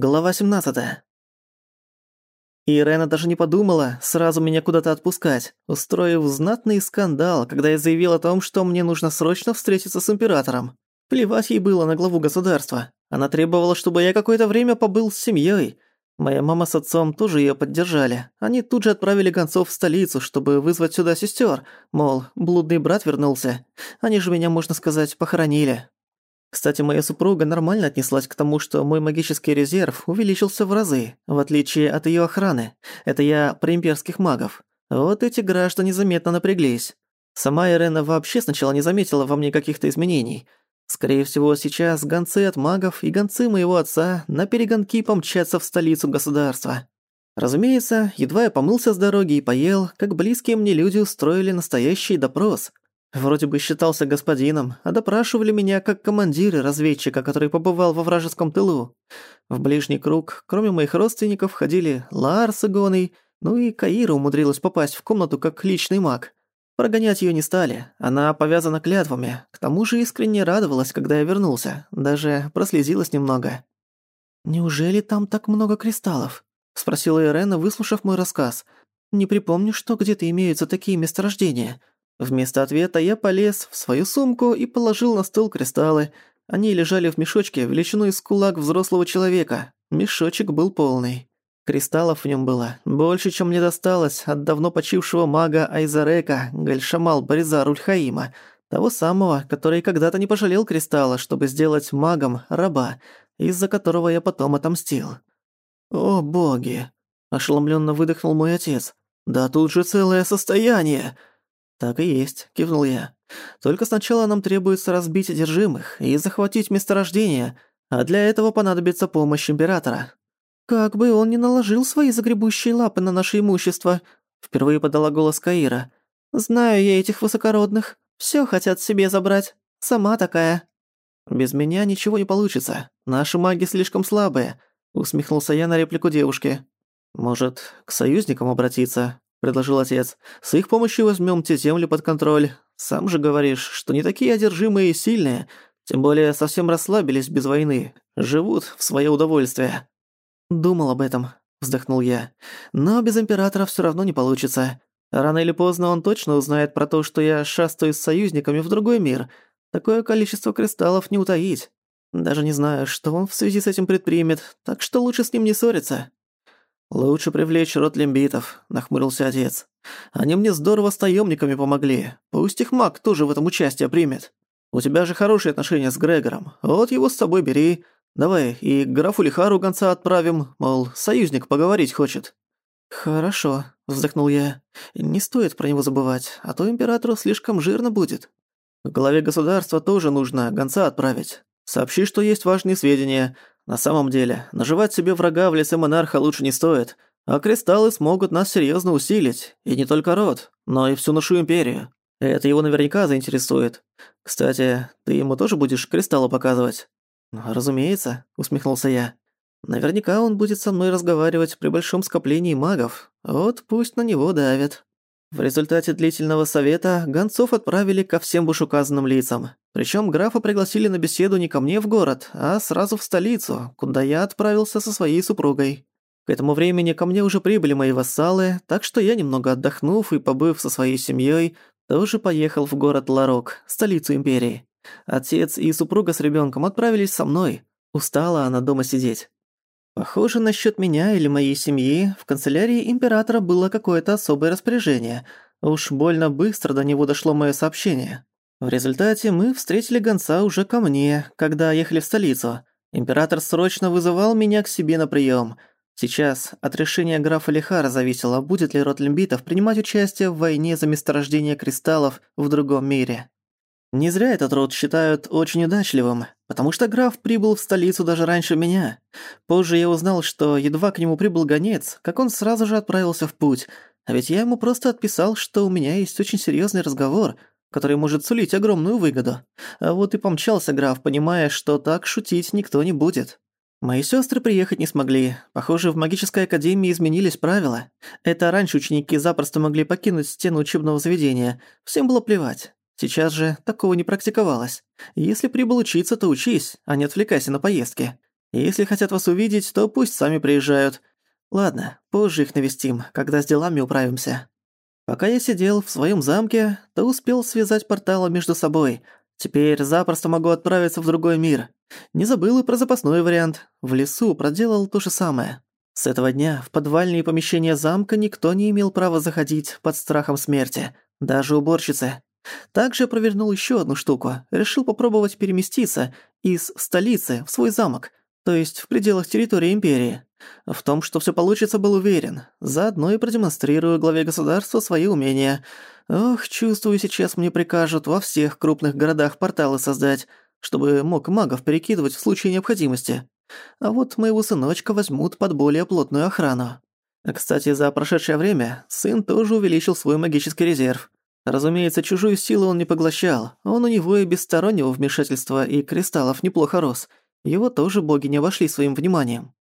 Глава 17. Ирена даже не подумала сразу меня куда-то отпускать, устроив знатный скандал, когда я заявил о том, что мне нужно срочно встретиться с императором. Плевать ей было на главу государства. Она требовала, чтобы я какое-то время побыл с семьей. Моя мама с отцом тоже ее поддержали. Они тут же отправили гонцов в столицу, чтобы вызвать сюда сестер. Мол, блудный брат вернулся. Они же меня, можно сказать, похоронили. Кстати, моя супруга нормально отнеслась к тому, что мой магический резерв увеличился в разы, в отличие от её охраны. Это я про имперских магов. Вот эти граждане заметно напряглись. Сама Ирена вообще сначала не заметила во мне каких-то изменений. Скорее всего, сейчас гонцы от магов и гонцы моего отца на перегонки помчатся в столицу государства. Разумеется, едва я помылся с дороги и поел, как близкие мне люди устроили настоящий допрос – Вроде бы считался господином, а допрашивали меня как командира разведчика, который побывал во вражеском тылу. В ближний круг, кроме моих родственников, ходили Ларс Игоный, ну и Каира умудрилась попасть в комнату как личный маг. Прогонять её не стали, она повязана клятвами, к тому же искренне радовалась, когда я вернулся, даже прослезилась немного. «Неужели там так много кристаллов?» — спросила Ирена, выслушав мой рассказ. «Не припомню, что где-то имеются такие месторождения». Вместо ответа я полез в свою сумку и положил на стол кристаллы. Они лежали в мешочке величиной с кулак взрослого человека. Мешочек был полный. Кристаллов в нем было больше, чем мне досталось от давно почившего мага Айзарека Гальшамал Баризар Ульхаима, того самого, который когда-то не пожалел кристалла, чтобы сделать магом раба, из-за которого я потом отомстил. «О боги!» – ошеломленно выдохнул мой отец. «Да тут же целое состояние!» «Так и есть», — кивнул я. «Только сначала нам требуется разбить одержимых и захватить месторождение, а для этого понадобится помощь Императора». «Как бы он ни наложил свои загребущие лапы на наше имущество», — впервые подала голос Каира. «Знаю я этих высокородных. Всё хотят себе забрать. Сама такая». «Без меня ничего не получится. Наши маги слишком слабые», — усмехнулся я на реплику девушки. «Может, к союзникам обратиться?» – предложил отец. «С их помощью возьмем те земли под контроль. Сам же говоришь, что не такие одержимые и сильные, тем более совсем расслабились без войны, живут в свое удовольствие». «Думал об этом», – вздохнул я. «Но без Императора все равно не получится. Рано или поздно он точно узнает про то, что я шастаю с союзниками в другой мир. Такое количество кристаллов не утаить. Даже не знаю, что он в связи с этим предпримет, так что лучше с ним не ссориться». «Лучше привлечь род лимбитов», — нахмурился отец. «Они мне здорово с таёмниками помогли. Пусть их маг тоже в этом участие примет. У тебя же хорошие отношения с Грегором. Вот его с собой бери. Давай и к графу Лихару гонца отправим, мол, союзник поговорить хочет». «Хорошо», — вздохнул я. «Не стоит про него забывать, а то императору слишком жирно будет». «К главе государства тоже нужно гонца отправить. Сообщи, что есть важные сведения. На самом деле, наживать себе врага в лице монарха лучше не стоит, а кристаллы смогут нас серьезно усилить, и не только род, но и всю нашу империю. Это его наверняка заинтересует. Кстати, ты ему тоже будешь кристаллы показывать?» «Разумеется», — усмехнулся я. «Наверняка он будет со мной разговаривать при большом скоплении магов. Вот пусть на него давят». В результате длительного совета гонцов отправили ко всем вышеуказанным лицам. Причем графа пригласили на беседу не ко мне в город, а сразу в столицу, куда я отправился со своей супругой. К этому времени ко мне уже прибыли мои вассалы, так что я, немного отдохнув и побыв со своей семьей, тоже поехал в город Ларок, столицу империи. Отец и супруга с ребенком отправились со мной. Устала она дома сидеть. Похоже, насчет меня или моей семьи в канцелярии императора было какое-то особое распоряжение. Уж больно быстро до него дошло мое сообщение. В результате мы встретили гонца уже ко мне, когда ехали в столицу. Император срочно вызывал меня к себе на прием. Сейчас от решения графа Лихара зависело, будет ли род лимбитов принимать участие в войне за месторождение кристаллов в другом мире. Не зря этот род считают очень удачливым, потому что граф прибыл в столицу даже раньше меня. Позже я узнал, что едва к нему прибыл гонец, как он сразу же отправился в путь, а ведь я ему просто отписал, что у меня есть очень серьезный разговор, который может сулить огромную выгоду. А вот и помчался граф, понимая, что так шутить никто не будет. Мои сестры приехать не смогли. Похоже, в магической академии изменились правила. Это раньше ученики запросто могли покинуть стену учебного заведения. Всем было плевать. Сейчас же такого не практиковалось. Если прибыл учиться, то учись, а не отвлекайся на поездки. Если хотят вас увидеть, то пусть сами приезжают. Ладно, позже их навестим, когда с делами управимся. Пока я сидел в своем замке, то успел связать порталы между собой. Теперь запросто могу отправиться в другой мир. Не забыл и про запасной вариант. В лесу проделал то же самое. С этого дня в подвальные помещения замка никто не имел права заходить под страхом смерти, даже уборщицы. Также провернул еще одну штуку. Решил попробовать переместиться из столицы в свой замок, то есть в пределах территории Империи. В том, что все получится, был уверен. Заодно и продемонстрирую главе государства свои умения. Ох, чувствую, сейчас мне прикажут во всех крупных городах порталы создать, чтобы мог магов перекидывать в случае необходимости. А вот моего сыночка возьмут под более плотную охрану. Кстати, за прошедшее время сын тоже увеличил свой магический резерв. Разумеется, чужую силу он не поглощал, он у него и без стороннего вмешательства и кристаллов неплохо рос. Его тоже боги не обошли своим вниманием.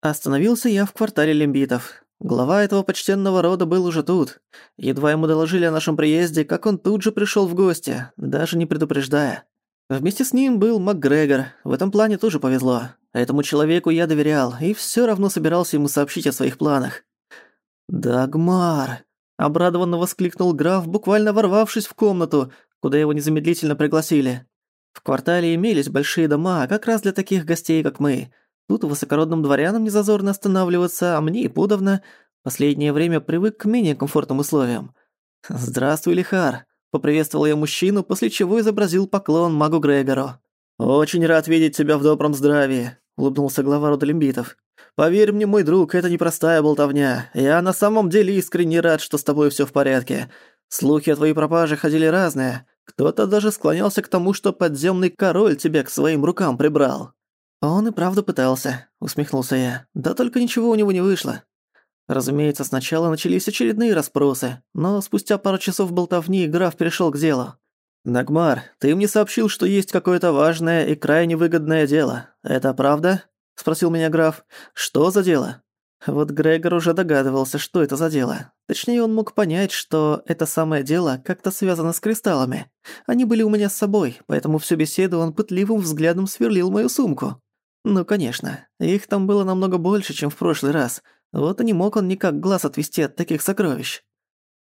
Остановился я в квартале лимбитов. Глава этого почтенного рода был уже тут. Едва ему доложили о нашем приезде, как он тут же пришёл в гости, даже не предупреждая. Вместе с ним был МакГрегор, в этом плане тоже повезло. Этому человеку я доверял и всё равно собирался ему сообщить о своих планах. «Дагмар!» – обрадованно воскликнул граф, буквально ворвавшись в комнату, куда его незамедлительно пригласили. В квартале имелись большие дома, как раз для таких гостей, как мы – Тут высокородным дворянам не зазорно останавливаться, а мне и подавно. Последнее время привык к менее комфортным условиям. «Здравствуй, Лихар», — поприветствовал я мужчину, после чего изобразил поклон магу Грегору. «Очень рад видеть тебя в добром здравии», — улыбнулся глава рода лимбитов. «Поверь мне, мой друг, это непростая болтовня. Я на самом деле искренне рад, что с тобой всё в порядке. Слухи о твоей пропаже ходили разные. Кто-то даже склонялся к тому, что подземный король тебя к своим рукам прибрал. «Он и правда пытался», — усмехнулся я. «Да только ничего у него не вышло». Разумеется, сначала начались очередные расспросы, но спустя пару часов болтовни граф перешёл к делу. «Нагмар, ты мне сообщил, что есть какое-то важное и крайне выгодное дело. Это правда?» — спросил меня граф. «Что за дело?» Вот Грегор уже догадывался, что это за дело. Точнее, он мог понять, что это самое дело как-то связано с кристаллами. Они были у меня с собой, поэтому всю беседу он пытливым взглядом сверлил мою сумку. Ну, конечно. Их там было намного больше, чем в прошлый раз. Вот и не мог он никак глаз отвести от таких сокровищ.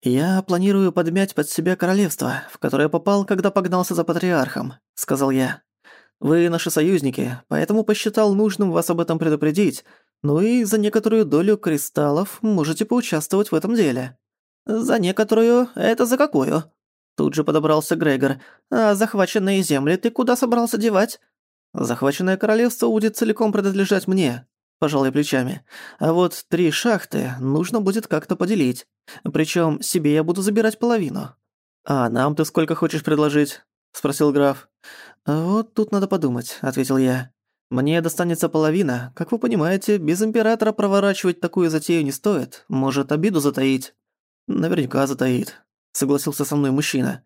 «Я планирую подмять под себя королевство, в которое попал, когда погнался за патриархом», — сказал я. «Вы наши союзники, поэтому посчитал нужным вас об этом предупредить. Ну и за некоторую долю кристаллов можете поучаствовать в этом деле». «За некоторую? Это за какую?» Тут же подобрался Грегор. «А захваченные земли ты куда собрался девать?» Захваченное королевство будет целиком принадлежать мне, пожалуй, плечами. А вот три шахты нужно будет как-то поделить. Причем себе я буду забирать половину. А нам ты сколько хочешь предложить? спросил граф. Вот тут надо подумать, ответил я. Мне достанется половина. Как вы понимаете, без императора проворачивать такую затею не стоит. Может, обиду затаить. Наверняка затаит, согласился со мной мужчина.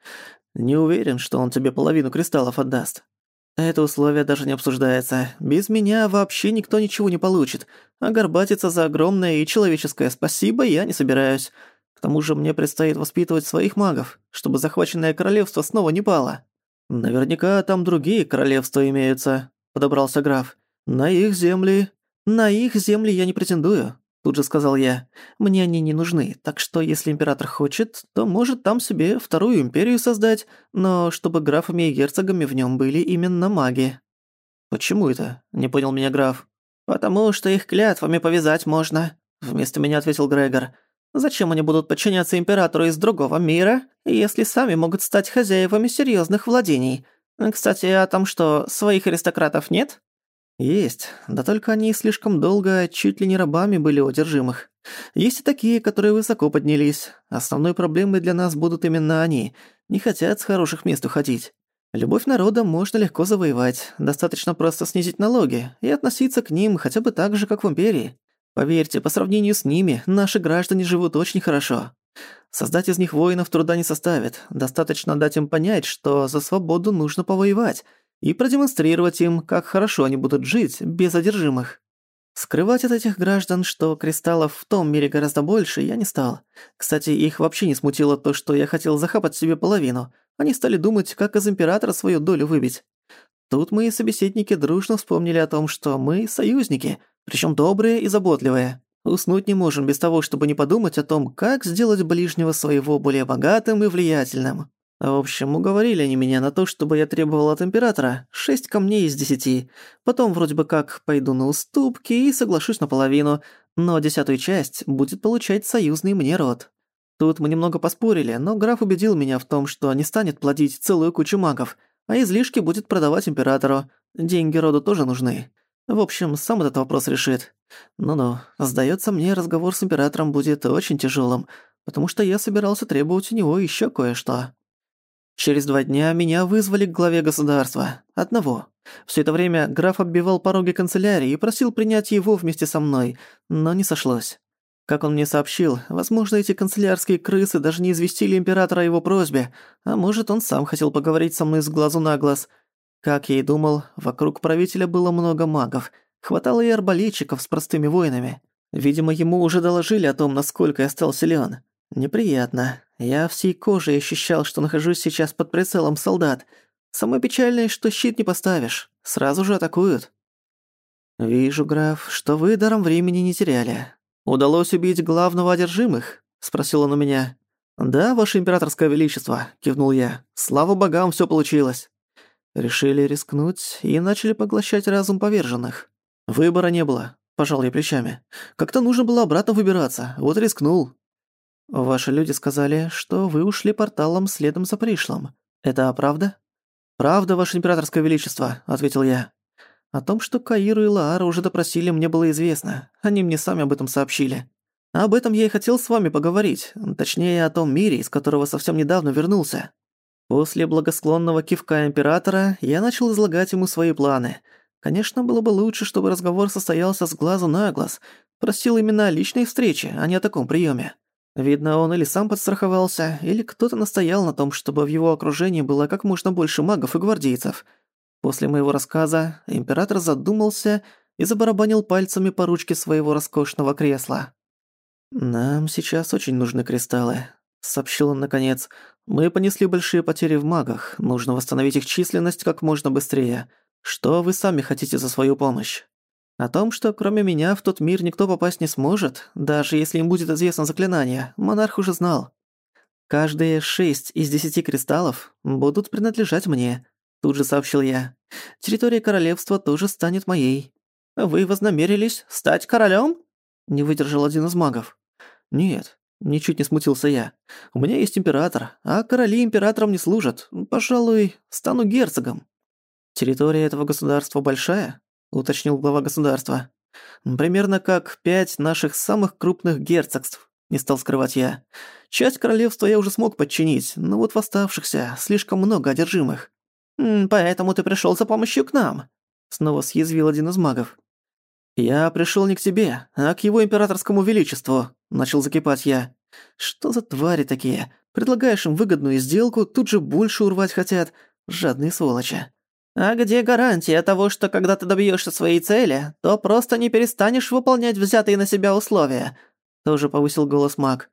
Не уверен, что он тебе половину кристаллов отдаст. Это условие даже не обсуждается. Без меня вообще никто ничего не получит. А горбатиться за огромное и человеческое спасибо я не собираюсь. К тому же мне предстоит воспитывать своих магов, чтобы захваченное королевство снова не пало. Наверняка там другие королевства имеются, подобрался граф. На их земли... На их земли я не претендую. Тут же сказал я. «Мне они не нужны, так что если император хочет, то может там себе вторую империю создать, но чтобы графами и герцогами в нем были именно маги». «Почему это?» – не понял меня граф. «Потому что их клятвами повязать можно», – вместо меня ответил Грегор. «Зачем они будут подчиняться императору из другого мира, если сами могут стать хозяевами серьезных владений? Кстати, а там что, своих аристократов нет?» «Есть. Да только они слишком долго чуть ли не рабами были одержимых. Есть и такие, которые высоко поднялись. Основной проблемой для нас будут именно они. Не хотят с хороших мест уходить. Любовь народа можно легко завоевать. Достаточно просто снизить налоги и относиться к ним хотя бы так же, как в Империи. Поверьте, по сравнению с ними, наши граждане живут очень хорошо. Создать из них воинов труда не составит. Достаточно дать им понять, что за свободу нужно повоевать – и продемонстрировать им, как хорошо они будут жить без одержимых. Скрывать от этих граждан, что кристаллов в том мире гораздо больше, я не стал. Кстати, их вообще не смутило то, что я хотел захапать себе половину. Они стали думать, как из Императора свою долю выбить. Тут мои собеседники дружно вспомнили о том, что мы союзники, причем добрые и заботливые. Уснуть не можем без того, чтобы не подумать о том, как сделать ближнего своего более богатым и влиятельным. В общем, уговорили они меня на то, чтобы я требовал от императора шесть камней из десяти. Потом вроде бы как пойду на уступки и соглашусь наполовину, но десятую часть будет получать союзный мне род. Тут мы немного поспорили, но граф убедил меня в том, что не станет плодить целую кучу магов, а излишки будет продавать императору. Деньги роду тоже нужны. В общем, сам этот вопрос решит. Ну-ну, сдается мне, разговор с императором будет очень тяжелым, потому что я собирался требовать у него еще кое-что. Через два дня меня вызвали к главе государства. Одного. Все это время граф оббивал пороги канцелярии и просил принять его вместе со мной, но не сошлось. Как он мне сообщил, возможно, эти канцелярские крысы даже не известили императора о его просьбе, а может, он сам хотел поговорить со мной с глазу на глаз. Как я и думал, вокруг правителя было много магов. Хватало и арбалетчиков с простыми воинами. Видимо, ему уже доложили о том, насколько я стал силён. Неприятно. Я всей кожей ощущал, что нахожусь сейчас под прицелом солдат. Самое печальное, что щит не поставишь. Сразу же атакуют. «Вижу, граф, что вы даром времени не теряли. «Удалось убить главного одержимых?» – спросил он у меня. «Да, ваше императорское величество», – кивнул я. «Слава богам, всё получилось». Решили рискнуть и начали поглощать разум поверженных. Выбора не было, пожал я плечами. Как-то нужно было обратно выбираться, вот рискнул. Ваши люди сказали, что вы ушли порталом следом за пришлым. Это правда? Правда, ваше императорское величество, ответил я. О том, что Каиру и Лаара уже допросили, мне было известно. Они мне сами об этом сообщили. об этом я и хотел с вами поговорить, точнее о том мире, из которого совсем недавно вернулся. После благосклонного кивка императора я начал излагать ему свои планы. Конечно, было бы лучше, чтобы разговор состоялся с глазу на глаз. Просил именно о личной встрече, а не о таком приеме. Видно, он или сам подстраховался, или кто-то настоял на том, чтобы в его окружении было как можно больше магов и гвардейцев – После моего рассказа император задумался и забарабанил пальцами по ручке своего роскошного кресла. «Нам сейчас очень нужны кристаллы», — сообщил он наконец. «Мы понесли большие потери в магах. Нужно восстановить их численность как можно быстрее. Что вы сами хотите за свою помощь?» О том, что кроме меня в тот мир никто попасть не сможет, даже если им будет известно заклинание, монарх уже знал. Каждые шесть из десяти кристаллов будут принадлежать мне, Тут же сообщил я. Территория королевства тоже станет моей. Вы вознамерились стать королем? Не выдержал один из магов. Нет, ничуть не смутился я. У меня есть император, а короли императорам не служат. Пожалуй, стану герцогом. Территория этого государства большая? Уточнил глава государства. Примерно как пять наших самых крупных герцогств. Не стал скрывать я. Часть королевства я уже смог подчинить, но вот в оставшихся слишком много одержимых. «Поэтому ты пришёл за помощью к нам», — снова съязвил один из магов. «Я пришёл не к тебе, а к его императорскому величеству», — начал закипать я. «Что за твари такие? Предлагаешь им выгодную сделку, тут же больше урвать хотят. Жадные сволочи». «А где гарантия того, что когда ты добьёшься своей цели, то просто не перестанешь выполнять взятые на себя условия?» Тоже повысил голос маг.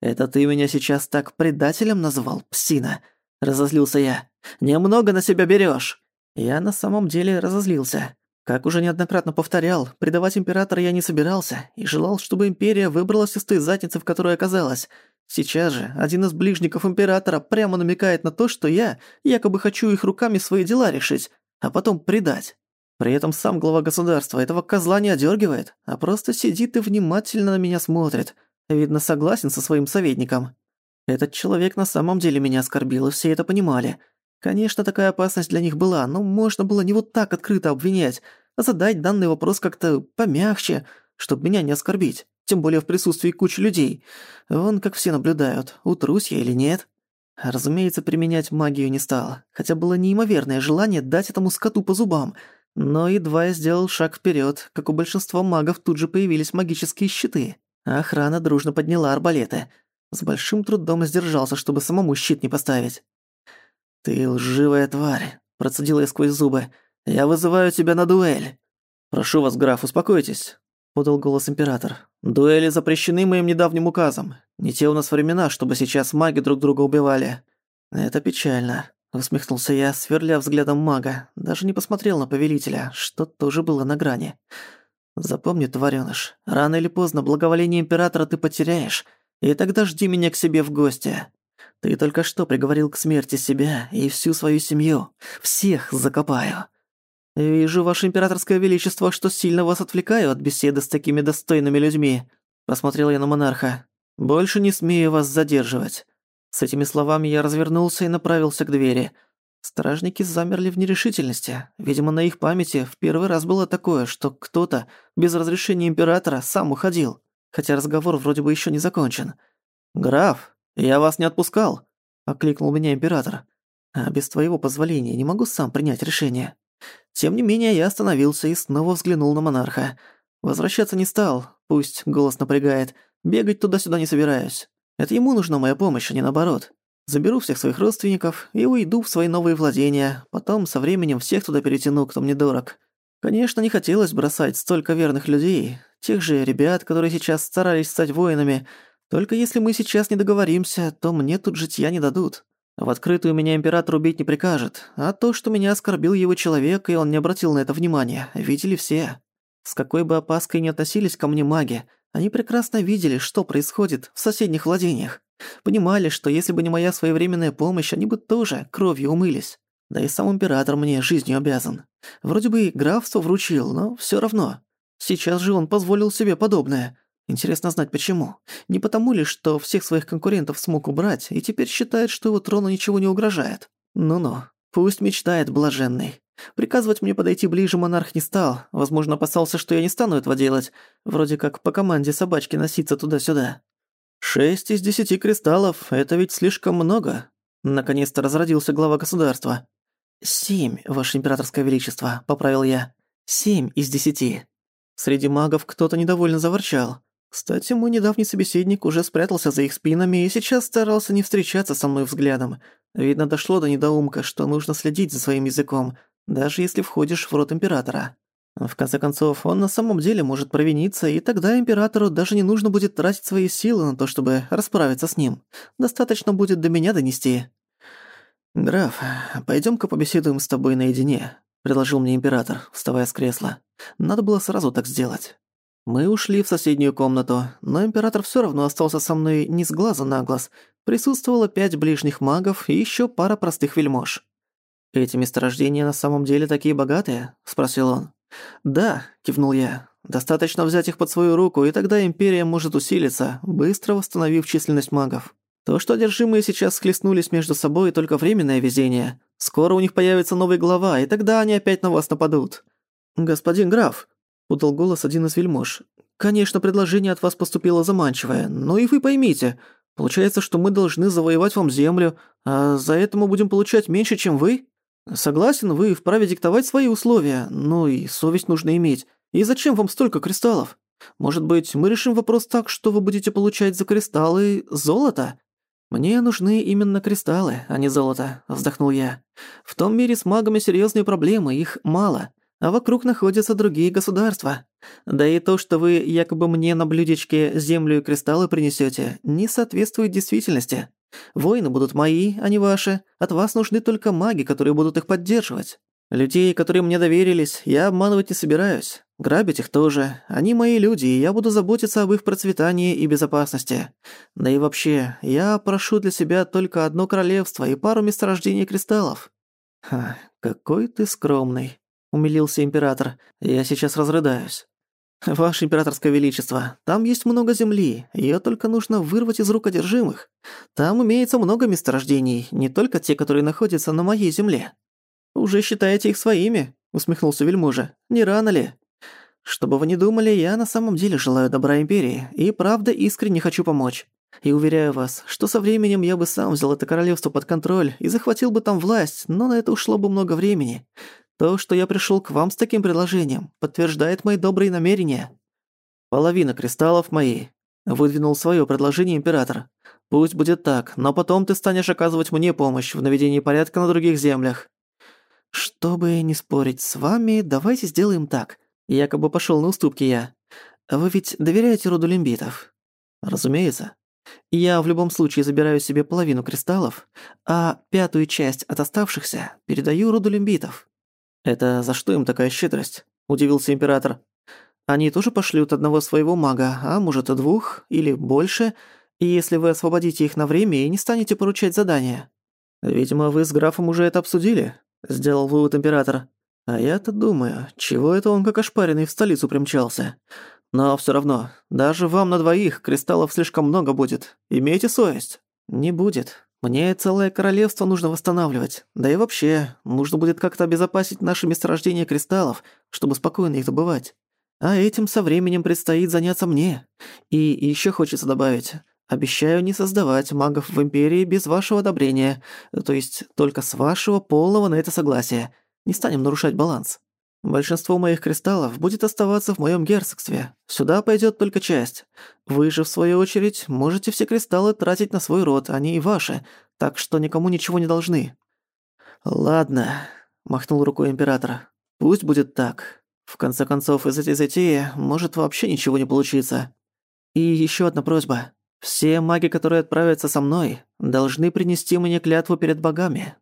«Это ты меня сейчас так предателем назвал, псина?» Разозлился я. «Немного на себя берёшь». Я на самом деле разозлился. Как уже неоднократно повторял, предавать императора я не собирался и желал, чтобы империя выбралась из той задницы, в которой оказалась. Сейчас же один из ближников императора прямо намекает на то, что я якобы хочу их руками свои дела решить, а потом предать. При этом сам глава государства этого козла не одергивает, а просто сидит и внимательно на меня смотрит. Видно, согласен со своим советником. Этот человек на самом деле меня оскорбил, и все это понимали. Конечно, такая опасность для них была, но можно было не вот так открыто обвинять, а задать данный вопрос как-то помягче, чтобы меня не оскорбить, тем более в присутствии кучи людей. Вон как все наблюдают, утрусь я или нет. Разумеется, применять магию не стал, хотя было неимоверное желание дать этому скоту по зубам. Но едва я сделал шаг вперед, как у большинства магов тут же появились магические щиты. охрана дружно подняла арбалеты — с большим трудом сдержался, чтобы самому щит не поставить. «Ты лживая тварь», — процедил я сквозь зубы. «Я вызываю тебя на дуэль». «Прошу вас, граф, успокойтесь», — подал голос император. «Дуэли запрещены моим недавним указом. Не те у нас времена, чтобы сейчас маги друг друга убивали». «Это печально. Усмехнулся я, сверля взглядом мага. Даже не посмотрел на повелителя, что тоже было на грани. Запомни, тварёныш, рано или поздно благоволение императора ты потеряешь, и тогда жди меня к себе в гости. Ты только что приговорил к смерти себя и всю свою семью. Всех закопаю. Вижу, ваше императорское величество, что сильно вас отвлекаю от беседы с такими достойными людьми. Посмотрел я на монарха. Больше не смею вас задерживать. С этими словами я развернулся и направился к двери. Стражники замерли в нерешительности. Видимо, на их памяти в первый раз было такое, что кто-то без разрешения императора сам уходил, хотя разговор вроде бы еще не закончен. «Граф, я вас не отпускал», — окликнул меня император. «А без твоего позволения не могу сам принять решение». Тем не менее, я остановился и снова взглянул на монарха. Возвращаться не стал, пусть голос напрягает. Бегать туда-сюда не собираюсь. Это ему нужна моя помощь, а не наоборот. Заберу всех своих родственников и уйду в свои новые владения. Потом со временем всех туда перетяну, кто мне дорог. Конечно, не хотелось бросать столько верных людей, тех же ребят, которые сейчас старались стать воинами. Только если мы сейчас не договоримся, то мне тут житья не дадут. В открытую меня император убить не прикажет, а то, что меня оскорбил его человек, и он не обратил на это внимания, видели все. С какой бы опаской ни относились ко мне маги, они прекрасно видели, что происходит в соседних владениях. Понимали, что если бы не моя своевременная помощь, они бы тоже кровью умылись. Да и сам император мне жизнью обязан. Вроде бы и графство вручил, но всё равно. Сейчас же он позволил себе подобное. Интересно знать почему. Не потому ли, что всех своих конкурентов смог убрать и теперь считает, что его трону ничего не угрожает? Ну-ну, пусть мечтает блаженный. Приказывать мне подойти ближе монарх не стал. Возможно, опасался, что я не стану этого делать. Вроде как по команде собачки носиться туда-сюда. «Шесть из десяти кристаллов — это ведь слишком много», — наконец-то разродился глава государства. «Семь, ваше императорское величество», — поправил я. «Семь из десяти». Среди магов кто-то недовольно заворчал. Кстати, мой недавний собеседник уже спрятался за их спинами и сейчас старался не встречаться со мной взглядом. Видно, дошло до недоумка, что нужно следить за своим языком, даже если входишь в рот императора. В конце концов, он на самом деле может провиниться, и тогда императору даже не нужно будет тратить свои силы на то, чтобы расправиться с ним. Достаточно будет до меня донести. «Граф, пойдём-ка побеседуем с тобой наедине», — предложил мне император, вставая с кресла. «Надо было сразу так сделать». Мы ушли в соседнюю комнату, но император всё равно остался со мной не с глаза на глаз. Присутствовало пять ближних магов и ещё пара простых вельмож. «Эти месторождения на самом деле такие богатые?» – спросил он. «Да», – кивнул я. «Достаточно взять их под свою руку, и тогда Империя может усилиться, быстро восстановив численность магов. То, что одержимые сейчас схлестнулись между собой, только временное везение. Скоро у них появится новый глава, и тогда они опять на вас нападут». «Господин граф», – подал голос один из вельмож. «Конечно, предложение от вас поступило заманчивое, но и вы поймите, получается, что мы должны завоевать вам землю, а за это мы будем получать меньше, чем вы?» Согласен, вы вправе диктовать свои условия, но и совесть нужно иметь. И зачем вам столько кристаллов? Может быть, мы решим вопрос так, что вы будете получать за кристаллы золото? Мне нужны именно кристаллы, а не золото, вздохнул я. В том мире с магами серьезные проблемы, их мало, а вокруг находятся другие государства. Да и то, что вы якобы мне на блюдечке землю и кристаллы принесете, не соответствует действительности. Воины будут мои, а не ваши. От вас нужны только маги, которые будут их поддерживать. Людей, которые мне доверились, я обманывать не собираюсь. Грабить их тоже. Они мои люди, и я буду заботиться об их процветании и безопасности. Да и вообще, я прошу для себя только одно королевство и пару месторождений кристаллов». «Ха, какой ты скромный», — умилился император. «Я сейчас разрыдаюсь». «Ваше императорское величество, там есть много земли, её только нужно вырвать из рук одержимых. Там имеется много месторождений, не только те, которые находятся на моей земле». «Уже считаете их своими?» — усмехнулся вельможа. «Не рано ли?» «Чтобы вы не думали, я на самом деле желаю добра Империи, и правда искренне хочу помочь. И уверяю вас, что со временем я бы сам взял это королевство под контроль и захватил бы там власть, но на это ушло бы много времени. То, что я пришёл к вам с таким предложением, подтверждает мои добрые намерения. Половина кристаллов мои. Выдвинул своё предложение император. Пусть будет так, но потом ты станешь оказывать мне помощь в наведении порядка на других землях. Чтобы не спорить с вами, давайте сделаем так. Якобы пошёл на уступки я. Вы ведь доверяете роду лимбитов? Разумеется. Я в любом случае забираю себе половину кристаллов, а пятую часть от оставшихся передаю роду лимбитов». «Это за что им такая щедрость?» – удивился император. «Они тоже пошлют одного своего мага, а может и двух, или больше, и если вы освободите их на время и не станете поручать задания». «Видимо, вы с графом уже это обсудили», – сделал вывод император. «А я-то думаю, чего это он как ошпаренный в столицу примчался? Но всё равно, даже вам на двоих кристаллов слишком много будет. Имейте совесть». «Не будет. Мне целое королевство нужно восстанавливать. Да и вообще, нужно будет как-то обезопасить наши месторождения кристаллов, чтобы спокойно их добывать. А этим со временем предстоит заняться мне. И ещё хочется добавить, Обещаю не создавать магов в Империи без вашего одобрения, то есть только с вашего полного на это согласия. Не станем нарушать баланс. Большинство моих кристаллов будет оставаться в моем герцогстве. Сюда пойдет только часть. Вы же, в свою очередь, можете все кристаллы тратить на свой род, они и ваши, так что никому ничего не должны». «Ладно», — махнул рукой император. «Пусть будет так. В конце концов, из этой затеи может вообще ничего не получиться. И еще одна просьба. Все маги, которые отправятся со мной, должны принести мне клятву перед богами,